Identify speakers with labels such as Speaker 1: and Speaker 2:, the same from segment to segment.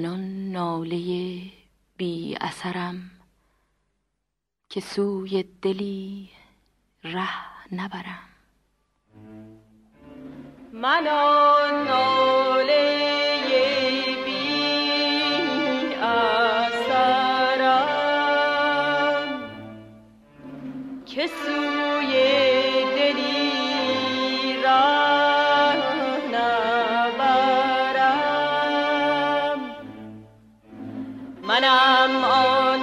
Speaker 1: من آن ناله بی اثرم که سوی دلی ره نبرم.
Speaker 2: من آن ناله بی اثرم که سوی منم آن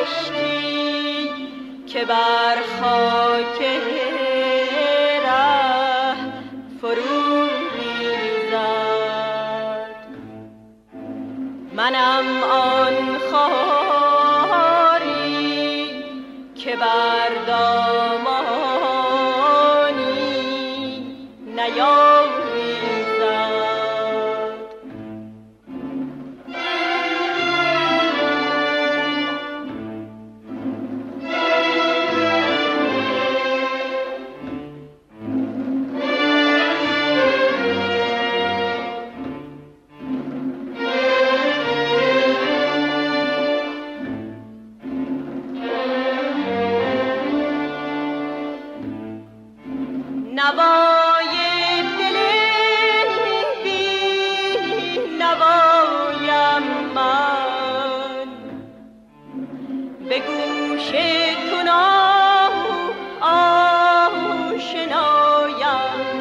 Speaker 2: اشکی که بر خاک منم آن خاری که بر دامانی نوای دل بی نوایم من. به گوش تو آشنایم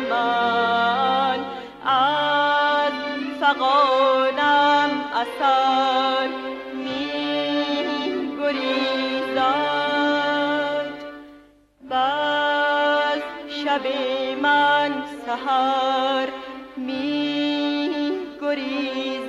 Speaker 2: من. از فقانم اثر سهر می گریزد